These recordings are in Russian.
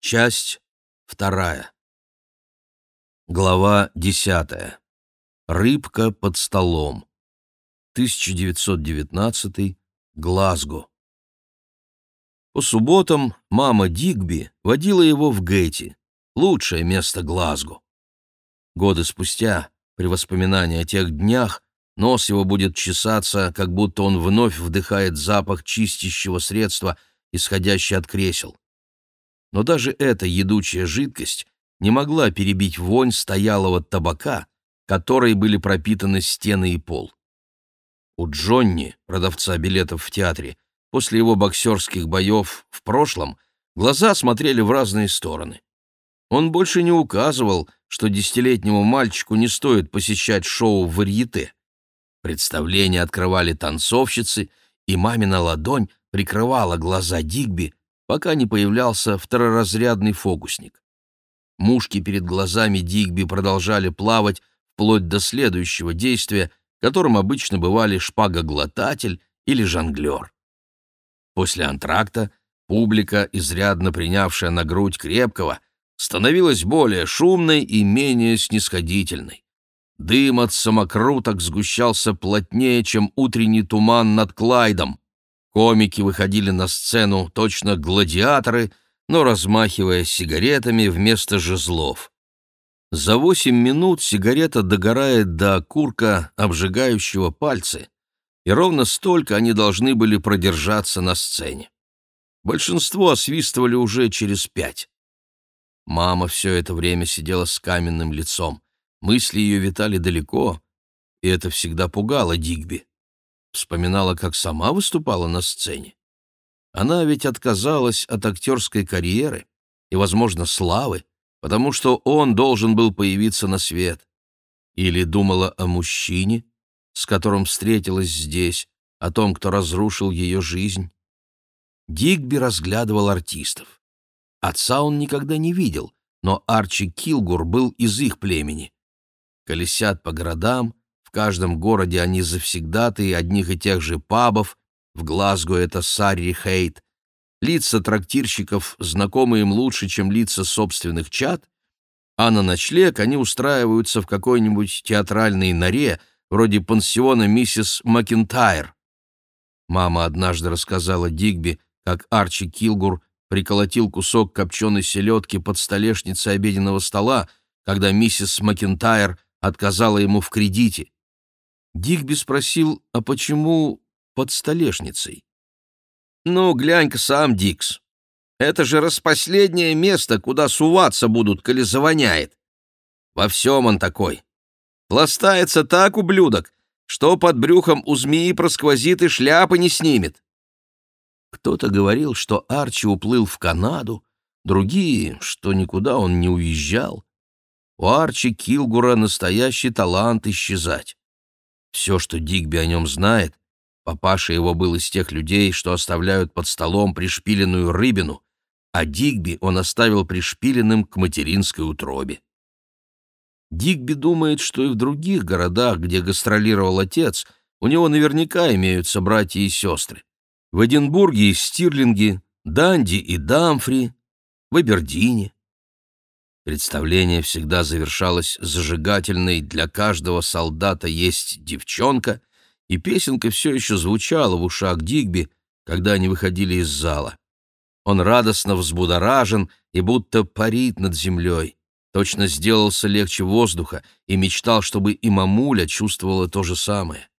Часть вторая. Глава десятая. Рыбка под столом. 1919. Глазго. По субботам мама Дигби водила его в Гейти, лучшее место Глазго. Годы спустя, при воспоминании о тех днях, нос его будет чесаться, как будто он вновь вдыхает запах чистящего средства, исходящий от кресел но даже эта едучая жидкость не могла перебить вонь стоялого табака, которой были пропитаны стены и пол. У Джонни, продавца билетов в театре, после его боксерских боев в прошлом, глаза смотрели в разные стороны. Он больше не указывал, что десятилетнему мальчику не стоит посещать шоу в варьете. Представление открывали танцовщицы, и мамина ладонь прикрывала глаза Дигби, пока не появлялся второразрядный фокусник. Мушки перед глазами Дигби продолжали плавать вплоть до следующего действия, которым обычно бывали шпагоглотатель или жонглер. После антракта публика, изрядно принявшая на грудь крепкого, становилась более шумной и менее снисходительной. Дым от самокруток сгущался плотнее, чем утренний туман над Клайдом. Комики выходили на сцену точно гладиаторы, но размахивая сигаретами вместо жезлов. За восемь минут сигарета догорает до окурка, обжигающего пальцы, и ровно столько они должны были продержаться на сцене. Большинство освистывали уже через пять. Мама все это время сидела с каменным лицом. Мысли ее витали далеко, и это всегда пугало Дигби вспоминала, как сама выступала на сцене. Она ведь отказалась от актерской карьеры и, возможно, славы, потому что он должен был появиться на свет. Или думала о мужчине, с которым встретилась здесь, о том, кто разрушил ее жизнь. Дигби разглядывал артистов. Отца он никогда не видел, но Арчи Килгур был из их племени. Колесят по городам, каждом городе они завсегдаты одних и тех же пабов, в Глазго это Сарри Хейт. Лица трактирщиков знакомы им лучше, чем лица собственных чад, а на ночлег они устраиваются в какой-нибудь театральной норе, вроде пансиона миссис Макентайр. Мама однажды рассказала Дигби, как Арчи Килгур приколотил кусок копченой селедки под столешницей обеденного стола, когда миссис Макентайр отказала ему в кредите. Дигби спросил, а почему под столешницей? «Ну, глянь-ка сам, Дикс. Это же распоследнее место, куда суваться будут, коли завоняет. Во всем он такой. Пластается так, ублюдок, что под брюхом у змеи просквозит и шляпы не снимет». Кто-то говорил, что Арчи уплыл в Канаду, другие, что никуда он не уезжал. У Арчи Килгура настоящий талант исчезать. Все, что Дигби о нем знает, папаша его был из тех людей, что оставляют под столом пришпиленную рыбину, а Дигби он оставил пришпиленным к материнской утробе. Дигби думает, что и в других городах, где гастролировал отец, у него наверняка имеются братья и сестры. В Эдинбурге и Стирлинге, Данди и Дамфри, в Абердине. Представление всегда завершалось зажигательной «Для каждого солдата есть девчонка», и песенка все еще звучала в ушах Дигби, когда они выходили из зала. Он радостно взбудоражен и будто парит над землей. Точно сделался легче воздуха и мечтал, чтобы и мамуля чувствовала то же самое.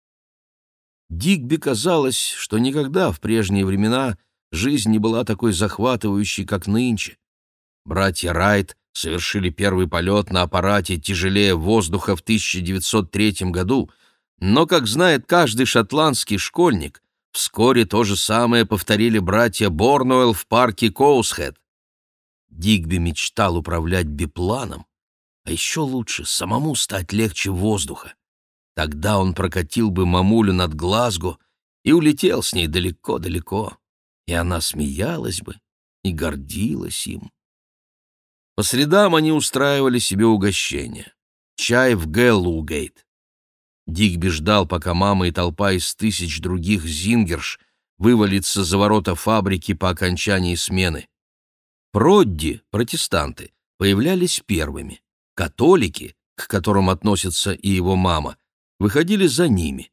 Дигби казалось, что никогда в прежние времена жизнь не была такой захватывающей, как нынче. Братья Райт совершили первый полет на аппарате тяжелее воздуха в 1903 году, но, как знает каждый шотландский школьник, вскоре то же самое повторили братья Борнуэлл в парке Коусхед. Дигби мечтал управлять бипланом, а еще лучше самому стать легче воздуха. Тогда он прокатил бы мамулю над Глазго и улетел с ней далеко-далеко, и она смеялась бы и гордилась им. По средам они устраивали себе угощение. Чай в Гэллоугейт. Дигби ждал, пока мама и толпа из тысяч других зингерш вывалится за ворота фабрики по окончании смены. Продди, протестанты, появлялись первыми. Католики, к которым относится и его мама, выходили за ними.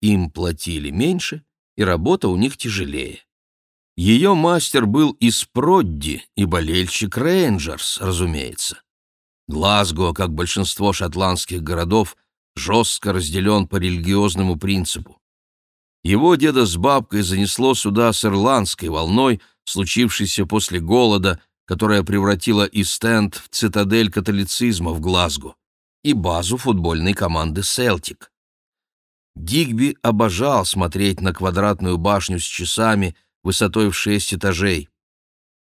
Им платили меньше, и работа у них тяжелее. Ее мастер был из Продди и болельщик Рейнджерс, разумеется. Глазго, как большинство шотландских городов, жестко разделен по религиозному принципу. Его деда с бабкой занесло сюда с ирландской волной, случившейся после голода, которая превратила Истенд в цитадель католицизма в Глазго и базу футбольной команды «Селтик». Дигби обожал смотреть на квадратную башню с часами высотой в шесть этажей.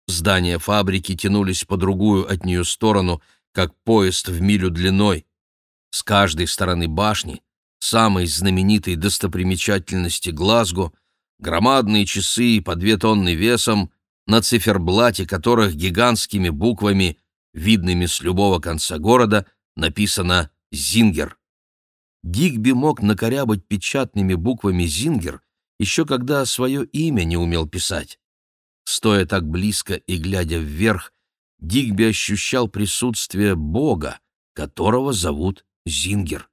Здания фабрики тянулись по другую от нее сторону, как поезд в милю длиной. С каждой стороны башни, самой знаменитой достопримечательности Глазго, громадные часы по две тонны весом, на циферблате которых гигантскими буквами, видными с любого конца города, написано «Зингер». Дигби мог накорябать печатными буквами «Зингер», еще когда свое имя не умел писать. Стоя так близко и глядя вверх, Дигби ощущал присутствие Бога, которого зовут Зингер.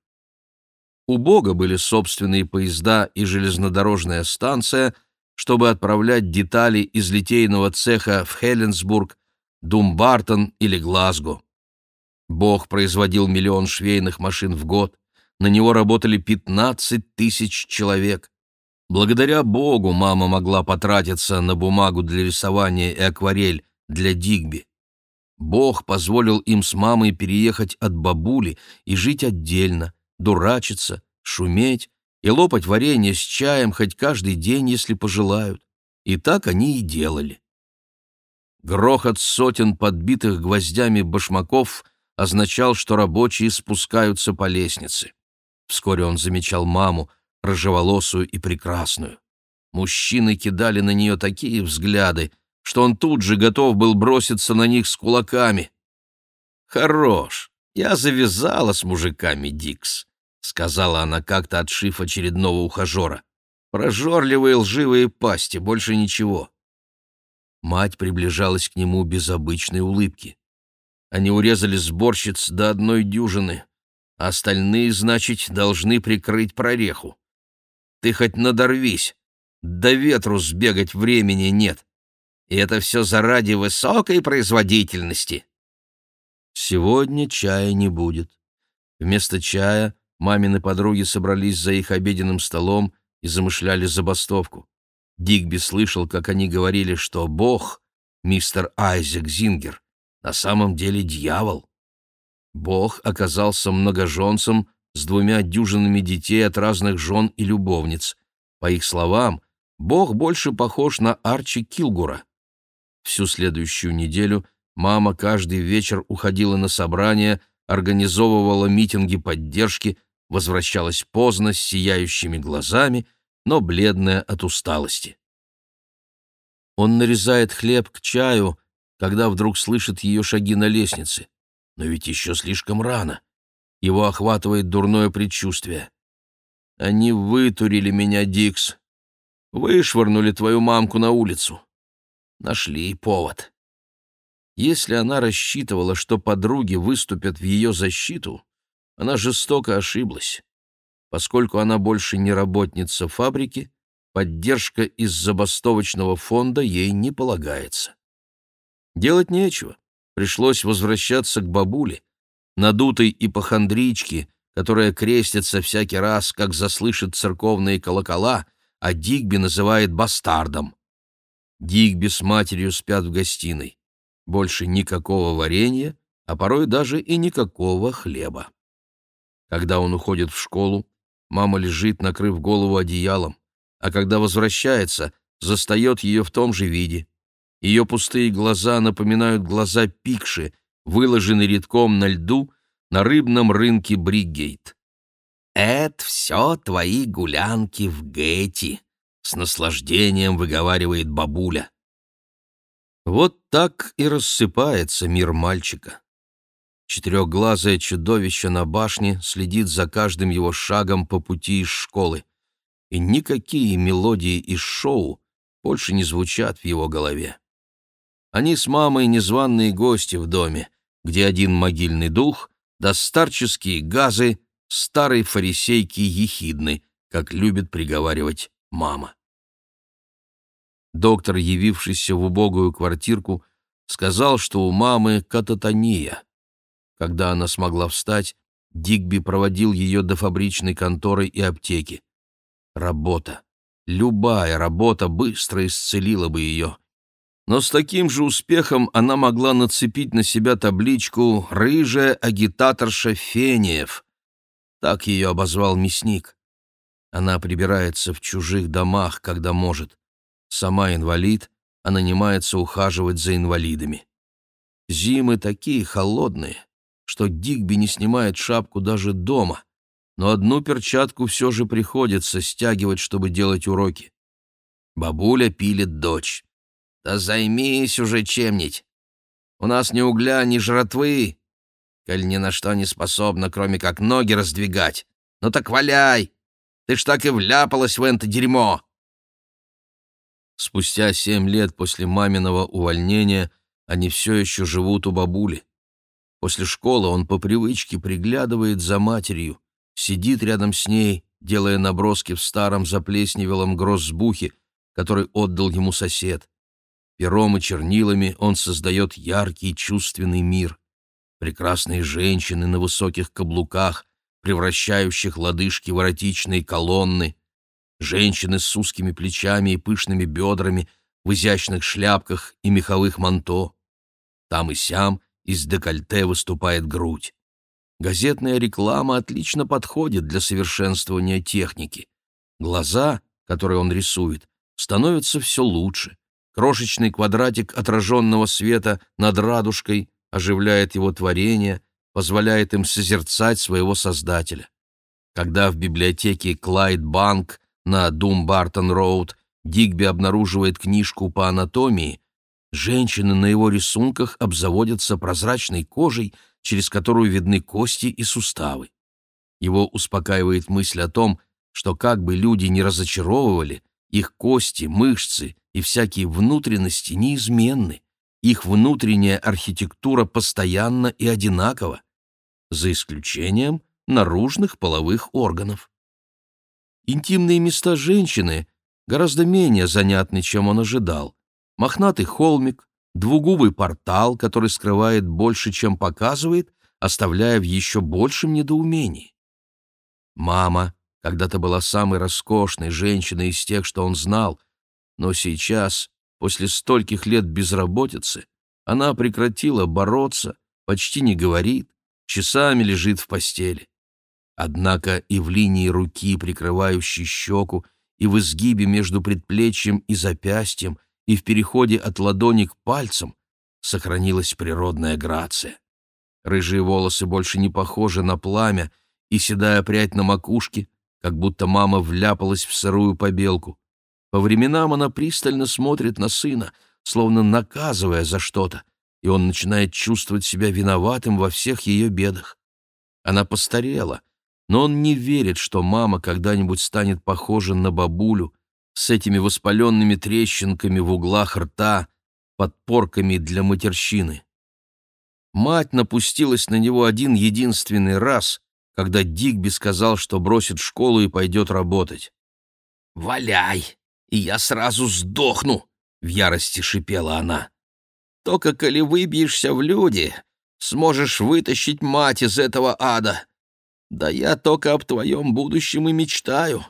У Бога были собственные поезда и железнодорожная станция, чтобы отправлять детали из литейного цеха в Хеленсбург, Думбартон или Глазго. Бог производил миллион швейных машин в год, на него работали 15 тысяч человек. Благодаря Богу мама могла потратиться на бумагу для рисования и акварель для Дигби. Бог позволил им с мамой переехать от бабули и жить отдельно, дурачиться, шуметь и лопать варенье с чаем хоть каждый день, если пожелают. И так они и делали. Грохот сотен подбитых гвоздями башмаков означал, что рабочие спускаются по лестнице. Вскоре он замечал маму, рыжеволосую и прекрасную. Мужчины кидали на нее такие взгляды, что он тут же готов был броситься на них с кулаками. «Хорош, я завязала с мужиками, Дикс», — сказала она как-то, отшив очередного ухажера. «Прожорливые лживые пасти, больше ничего». Мать приближалась к нему без обычной улыбки. Они урезали сборщиц до одной дюжины, а остальные, значит, должны прикрыть прореху. Ты хоть надорвись, до ветру сбегать времени нет. И это все заради высокой производительности. Сегодня чая не будет. Вместо чая мамины подруги собрались за их обеденным столом и замышляли забастовку. Дигби слышал, как они говорили, что Бог, мистер Айзек Зингер, на самом деле дьявол. Бог оказался многоженцем с двумя дюжинами детей от разных жен и любовниц. По их словам, Бог больше похож на Арчи Килгура. Всю следующую неделю мама каждый вечер уходила на собрания, организовывала митинги поддержки, возвращалась поздно с сияющими глазами, но бледная от усталости. Он нарезает хлеб к чаю, когда вдруг слышит ее шаги на лестнице. Но ведь еще слишком рано. Его охватывает дурное предчувствие. «Они вытурили меня, Дикс. Вышвырнули твою мамку на улицу. Нашли повод. Если она рассчитывала, что подруги выступят в ее защиту, она жестоко ошиблась. Поскольку она больше не работница фабрики, поддержка из забастовочного фонда ей не полагается. Делать нечего. Пришлось возвращаться к бабуле, надутой ипохондричке, которая крестится всякий раз, как заслышит церковные колокола, а Дигби называет бастардом. Дигби с матерью спят в гостиной. Больше никакого варенья, а порой даже и никакого хлеба. Когда он уходит в школу, мама лежит, накрыв голову одеялом, а когда возвращается, застает ее в том же виде. Ее пустые глаза напоминают глаза пикши, выложенные редком на льду на рыбном рынке Бригейт. «Это все твои гулянки в Гэти», с наслаждением выговаривает бабуля. Вот так и рассыпается мир мальчика. Четырехглазое чудовище на башне следит за каждым его шагом по пути из школы, и никакие мелодии из шоу больше не звучат в его голове. Они с мамой незваные гости в доме, где один могильный дух да старческие газы старой фарисейки ехидны, как любит приговаривать мама. Доктор, явившийся в убогую квартирку, сказал, что у мамы кататония. Когда она смогла встать, Дигби проводил ее до фабричной конторы и аптеки. Работа. Любая работа быстро исцелила бы ее. Но с таким же успехом она могла нацепить на себя табличку «Рыжая агитаторша Фениев». Так ее обозвал мясник. Она прибирается в чужих домах, когда может. Сама инвалид, а нанимается ухаживать за инвалидами. Зимы такие холодные, что Дигби не снимает шапку даже дома, но одну перчатку все же приходится стягивать, чтобы делать уроки. Бабуля пилит дочь. «Да займись уже чем-нибудь. У нас ни угля, ни жратвы, коль ни на что не способна, кроме как ноги раздвигать. Ну так валяй! Ты ж так и вляпалась в это дерьмо!» Спустя семь лет после маминого увольнения они все еще живут у бабули. После школы он по привычке приглядывает за матерью, сидит рядом с ней, делая наброски в старом заплесневелом гроссбухе, который отдал ему сосед. Пером и чернилами он создает яркий чувственный мир. Прекрасные женщины на высоких каблуках, превращающих лодыжки в эротичные колонны, женщины с узкими плечами и пышными бедрами в изящных шляпках и меховых манто. Там и сям из декольте выступает грудь. Газетная реклама отлично подходит для совершенствования техники. Глаза, которые он рисует, становятся все лучше. Крошечный квадратик отраженного света над радужкой оживляет его творение, позволяет им созерцать своего создателя. Когда в библиотеке Клайд Банк на Думбартон-Роуд Дигби обнаруживает книжку по анатомии, Женщины на его рисунках обзаводятся прозрачной кожей, через которую видны кости и суставы. Его успокаивает мысль о том, что как бы люди ни разочаровывали, их кости, мышцы и всякие внутренности неизменны, их внутренняя архитектура постоянна и одинакова, за исключением наружных половых органов. Интимные места женщины гораздо менее занятны, чем он ожидал мохнатый холмик, двугубый портал, который скрывает больше, чем показывает, оставляя в еще большем недоумении. Мама когда-то была самой роскошной женщиной из тех, что он знал, но сейчас, после стольких лет безработицы, она прекратила бороться, почти не говорит, часами лежит в постели. Однако и в линии руки, прикрывающей щеку, и в изгибе между предплечьем и запястьем — и в переходе от ладони к пальцам сохранилась природная грация. Рыжие волосы больше не похожи на пламя, и седая прядь на макушке, как будто мама вляпалась в сырую побелку. По временам она пристально смотрит на сына, словно наказывая за что-то, и он начинает чувствовать себя виноватым во всех ее бедах. Она постарела, но он не верит, что мама когда-нибудь станет похожа на бабулю, с этими воспаленными трещинками в углах рта, подпорками для матерщины. Мать напустилась на него один единственный раз, когда Дигби сказал, что бросит школу и пойдет работать. «Валяй, и я сразу сдохну!» — в ярости шипела она. «Только коли выбьешься в люди, сможешь вытащить мать из этого ада. Да я только об твоем будущем и мечтаю.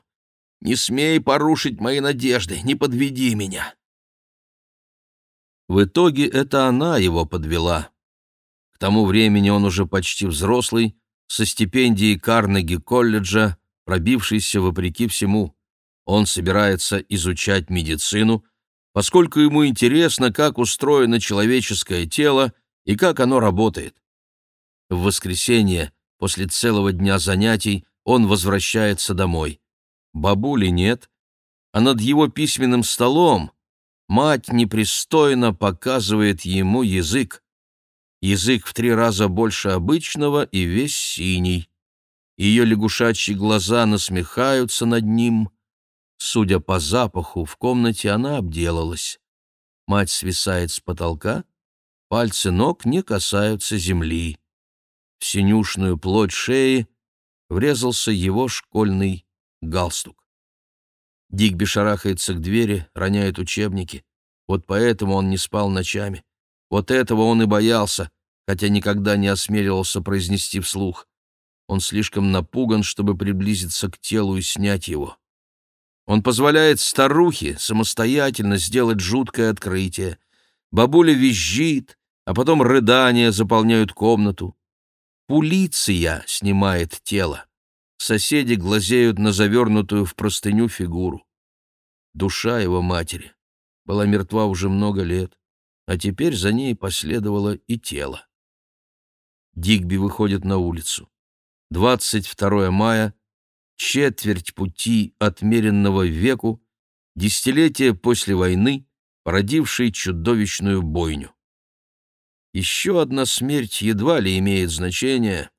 Не смей порушить мои надежды, не подведи меня. В итоге это она его подвела. К тому времени он уже почти взрослый, со стипендией Карнеги-колледжа, пробившийся вопреки всему. Он собирается изучать медицину, поскольку ему интересно, как устроено человеческое тело и как оно работает. В воскресенье, после целого дня занятий, он возвращается домой. Бабули нет, а над его письменным столом мать непристойно показывает ему язык. Язык в три раза больше обычного и весь синий. Ее лягушачьи глаза насмехаются над ним. Судя по запаху, в комнате она обделалась. Мать свисает с потолка, пальцы ног не касаются земли. В синюшную плоть шеи врезался его школьный галстук. Дигби шарахается к двери, роняет учебники. Вот поэтому он не спал ночами. Вот этого он и боялся, хотя никогда не осмеливался произнести вслух. Он слишком напуган, чтобы приблизиться к телу и снять его. Он позволяет старухе самостоятельно сделать жуткое открытие. Бабуля визжит, а потом рыдания заполняют комнату. Пулиция снимает тело. Соседи глазеют на завернутую в простыню фигуру. Душа его матери была мертва уже много лет, а теперь за ней последовало и тело. Дигби выходит на улицу. 22 мая, четверть пути отмеренного веку, десятилетие после войны, породившей чудовищную бойню. Еще одна смерть едва ли имеет значение,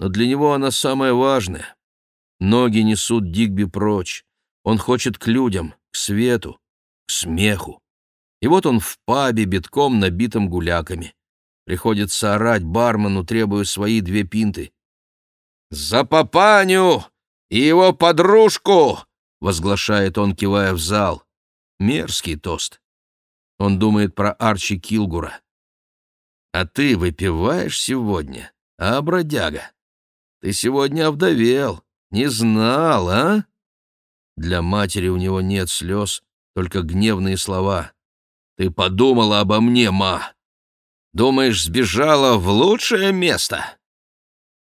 но для него она самая важная. Ноги несут Дигби прочь. Он хочет к людям, к свету, к смеху. И вот он в пабе, битком набитым гуляками. Приходится орать бармену, требуя свои две пинты. «За папаню и его подружку!» — возглашает он, кивая в зал. Мерзкий тост. Он думает про Арчи Килгура. «А ты выпиваешь сегодня, а, бродяга? Ты сегодня овдовел, не знал, а?» Для матери у него нет слез, только гневные слова. «Ты подумала обо мне, ма? Думаешь, сбежала в лучшее место?»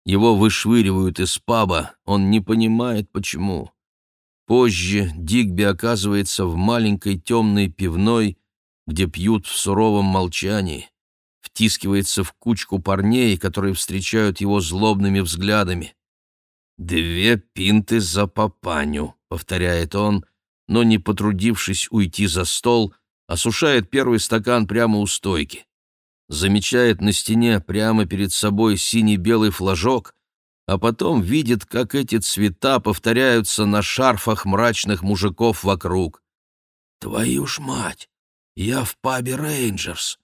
Его вышвыривают из паба, он не понимает, почему. Позже Дигби оказывается в маленькой темной пивной, где пьют в суровом молчании, втискивается в кучку парней, которые встречают его злобными взглядами. «Две пинты за папаню», — повторяет он, но, не потрудившись уйти за стол, осушает первый стакан прямо у стойки замечает на стене прямо перед собой синий-белый флажок, а потом видит, как эти цвета повторяются на шарфах мрачных мужиков вокруг. «Твою ж мать! Я в пабе Рейнджерс!»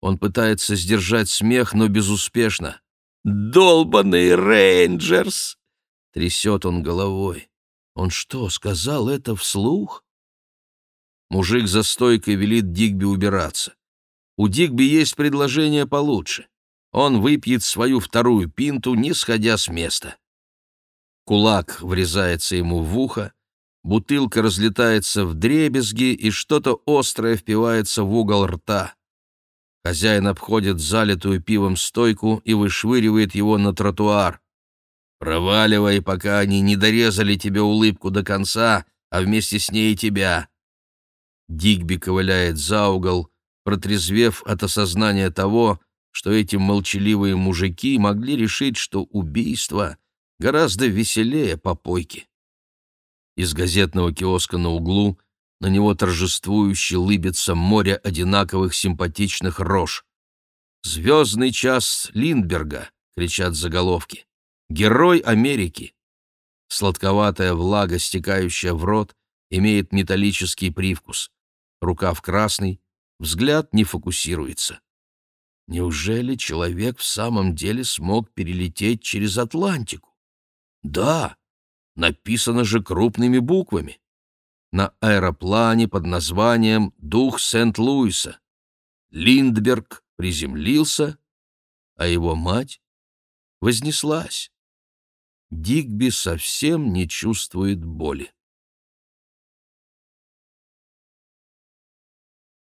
Он пытается сдержать смех, но безуспешно. «Долбаный Рейнджерс!» Трясет он головой. Он что, сказал это вслух? Мужик за стойкой велит Дигби убираться. У Дигби есть предложение получше. Он выпьет свою вторую пинту, не сходя с места. Кулак врезается ему в ухо, бутылка разлетается в дребезги, и что-то острое впивается в угол рта. Хозяин обходит залитую пивом стойку и вышвыривает его на тротуар. «Проваливай, пока они не дорезали тебе улыбку до конца, а вместе с ней и тебя». Дигби ковыляет за угол, протрезвев от осознания того, что эти молчаливые мужики могли решить, что убийство гораздо веселее попойки. Из газетного киоска на углу на него торжествующе лыбится море одинаковых симпатичных рож. «Звездный час Линдберга!» — кричат заголовки. «Герой Америки!» Сладковатая влага, стекающая в рот, имеет металлический привкус. Рукав красный, Взгляд не фокусируется. Неужели человек в самом деле смог перелететь через Атлантику? Да, написано же крупными буквами. На аэроплане под названием «Дух Сент-Луиса». Линдберг приземлился, а его мать вознеслась. Дигби совсем не чувствует боли.